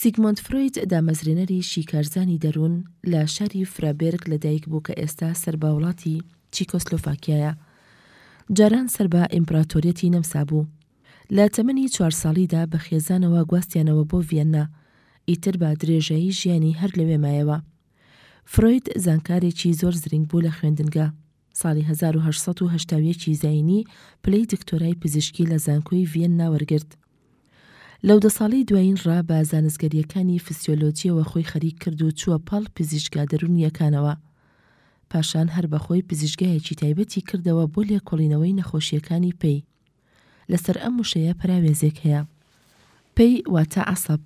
سیگمۆند فرۆید دامەزرێنەری شیکارزانی دەروون لە شاری فرابێرگ لەدایک بوو کە ئێستا سەر بە وڵاتی چیکۆسلۆفاکیایە. جاران سەر بە ئیمپڕاتۆریەتی نەمسا بوو. لە تەمەنی چوار ساڵیدا بە خێزانەوە گواستیانەوە بۆ ڤیەننا، ئیتر بە درێژایی ژیانی هەر لەوێ مایەوە. فرۆید زانکارێکی زۆر زرینگ بوو لە خوێندنگە. ساڵی هەزار و هەشت سەد و هەشتا و یەک ی زایینی پلەی دکتۆرای پزیشکی لە زانکۆی ڤیەننا وەرگرت. لەو دە ساڵەی دوایین ڕا بە زانستگەرییەکانی فسیۆلۆجییەوە خۆی خەریک کرد و چووە پاڵ پزیشکا دەروونییەکانەوە. پاشان هەر بە خۆی پزیشگایەکی تایبەتی کردەوە بۆ لێکۆڵینەوەی نەخۆشییەکانی پەی. لەسەر ئەم وشەیە پەراوێزێک هەیە. پەی واتە عەسەب.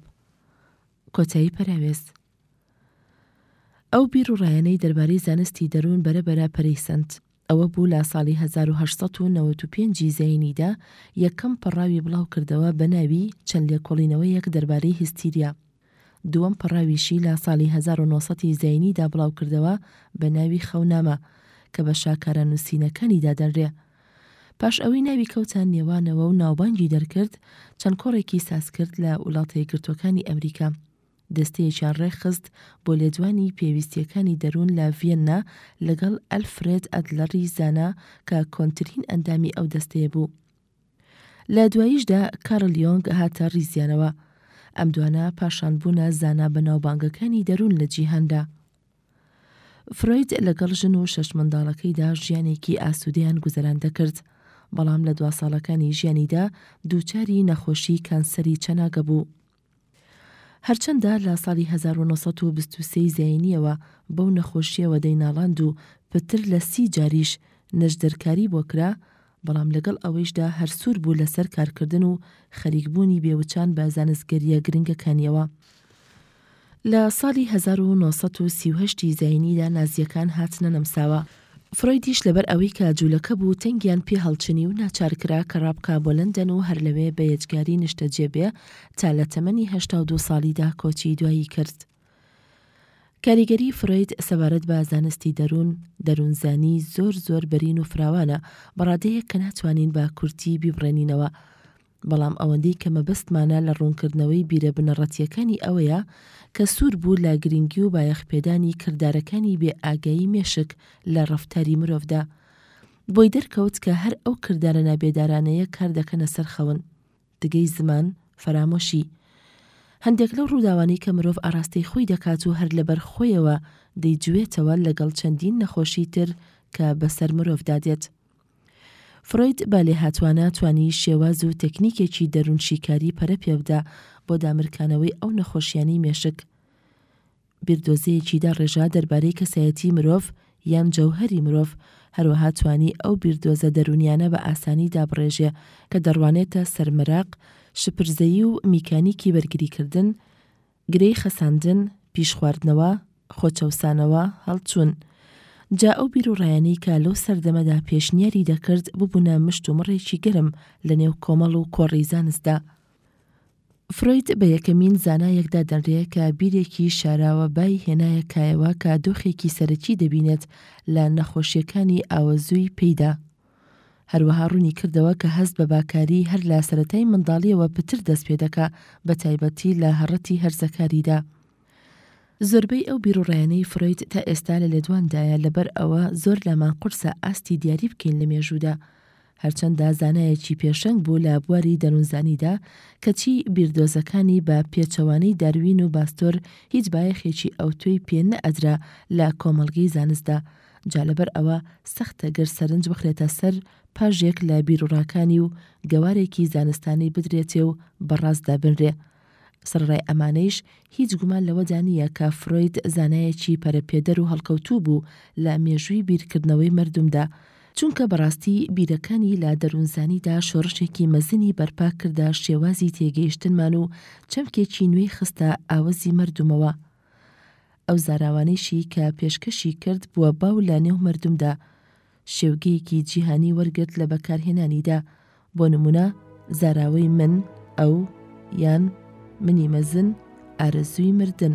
کۆتایی پەراوێز. ئەو بیر و ڕایانەی دەربارەی زانستی دەروون بەرەبەرە پەرەی سەند. ئەوە بوو لە ساڵی هەزار و هەشت سەد و نەوەد و پێنج ی زەینیدا یەکەم پەڕاوی بڵاو کردەوە بە ناوی چەند لێکۆڵینەوەیەک دەربارەی هیستیریا. دووەم پەڕاویشی لە ساڵی هەزار و نۆ سەد ی زەینیدا بڵاو کردەوە بە ناوی خەونامە کە بە شاکارە نووسینەکانی دادەنرێ. پاش ئەوەی ناوی کەوتە نێوانەوە و ناوبانگی دەرکرد، چەند کۆڕێکی ساز کرد لە وڵاتە یەکگرتووەکانی ئەمریکا. دەستەیەکیان ڕێکخست بۆ لێدوانی پێویستییەکانی دەروون لە ڤیەننا لەگەڵ ئەلفرێد ئەدلەری زانا کە کۆنترین ئەندامی ئەو دەستەیە بوو. لە دواییشدا کارل یۆنگ هاتە ڕیزیانەوە. ئەم دوانە پاشان بوونە زانا بەناوبانگەکانی دەروون لە جیهاندا. فرۆید لەگەڵ ژن و شەش منداڵەکەیدا ژیانێکی ئاسوودەیان گوزەران دەکرد، بەڵام لە دوا ساڵەکانی ژیانیدا دووچاری نەخۆشی کانسەری چەناگە بوو. هەرچەندە لە ساڵی هەزار و نۆ سەد و بیست و سێ ی زایینییەوە بەو نەخۆشییەوە دەیناڵاند و پتر لە سی جاریش نەشدەرکاری بۆ کرا، بەڵام لەگەڵ ئەوەیشدا هەر سوور بوو لەسەر کارکردن و خەریکبوونی بێ وچان بە زانستگەرییە گرنگەکانییەوە. لە ساڵی هەزار و نۆ سەد و سی و هەشت ی زایینیدا نازییەکان هاتنە نەمساوە، فرۆیدیش لەبەر ئەوەی کە جوولەکە بوو تەنگیان پێ هەڵچنی و ناچار کرا کە ڕابکا بۆ لەندەن و هەر لەوێ بە یەجگاری نیشتەجێ بێ تا لە تەمەنی هەشتا و دوو ساڵیدا کۆچی دوایی کرد. کاریگەری فرۆید سەبارەت بە زانستی دەروون، دەروونزانی، زۆر زۆر بەرین و فراوانە بە ڕادەیەک کە ناتوانین بە کورتی بیبڕێنینەوە. بەڵام ئەوەندەی کە مەبەستمانە لە ڕوونکردنەوەی بیرە بنەڕەتییەکانی ئەوەیە کە سوور بوو لە گرینگی و بایەخپێدانی کردارەکانی بێ ئاگایی مێشک لە ڕەفتاری مرۆڤدا. بۆی دەرکەوت کە هەر ئەو کردارە نابێدارانەیە کار دەکەنە سەر خەون، دگەی زمان، فەرامۆشی. هەندێک لەو ڕووداوانەی کە مرۆڤ ئاراستەی خۆی دەکات و هەر لەبەر خۆیەوە دەیجوێتەوە لەگەڵ چەندین نەخۆشیی تر کە بەسەر مرۆڤدا دێت، فرۆید بە لێهاتوانە توانی شێواز و تەکنیکێکی دەروونشیکاری پەرە پێبدا بۆ دامرکانەوەی ئەو نەخۆشیانەی مێشک بیردۆزەیەکی داڕێژا دەربارەی کەسایەتی مرۆڤ یان جەوهەری مرۆڤ، هەروەها توانی ئەو بیردۆزە دەروونیانە بە ئاسانی دابڕێژێ کە دەڕوانێتە سەر مەراق، شپرزەیی و میکانیکی بەرگریکردن گرێی خەساندن، پیشخواردنەوە، خۆچەوسانەوە، هەڵچوون. جا ئەو بیروڕایانەی کە لەو سەردەمەدا پێشنیاری دەکرد ببوونە مشت و مڕێکی گەرم لە نێو کۆمەڵ و کۆڕی زانستدا. فرۆید بە یەکەمین زانایەک دادەنرێ کە بیرێکی شاراوە بای هێنایە کایەوە کە دۆخێکی سەرەکی دەبینێت لە نەخۆشییەکانی ئاوەزووی پێیدا. هەروەها ڕوونی کردەوە کە هەست بە باکاری هەر لە سەرەتای منداڵیەوە پتر دەست پێ دەکا بە تایبەتی لە هەڕەتی هەرزەکاریدا. زۆربەی ئەو بیروڕایانەی فرۆید تا ئێستا لە لێدوان دایە لەبەر ئەوە زۆر لامان قورسە ئاستی دیاری بکەین لە مێژوودا. هەرچەندە زانایەکی پێشەنگ بوو لە بواری دەروونزانیدا کەچی بیردۆزەکانی بە پێچەوانەی داروین و باستۆر هیچ بایەخێکی ئەوتۆی پێ نە ئەدرا لە کۆمەڵگەی زانستدا جا لەبەر ئەوە سەختە گەر سەرنج بخرێتە سەر پاژێک لە بیروڕاکانی و گەوارێکی زانستانەی بدرێتێ و بە ڕاست دابنرێ. سەڕەرای ئەمانەیش هیچ گومان لەوەدا نییە کە فرۆید زانایەکی پەرەپێدەر و هەڵکەوتوو بوو لە مێژووی بیرکردنەوەی مەردومدا، چونکە بە ڕاستی بیرەکانی لە دەروونزانیدا شۆڕشێکی مەزنی بەرپا کردە شێوازی تێگەیشتنمان و چەمکێکی نوێی خستە ئاوەزی مەردومەوە. ئەو زاراوانەیشی کە پێشکەشی کرد بووە باو لە نێو مەردمدا، شێوگەیەکی جیهانی وەرگرت لە بەکارهێنانیدا، بۆ نموونە، زاراوەی من، ئەو، یان، منی مەزن، ئارەزووی مردن.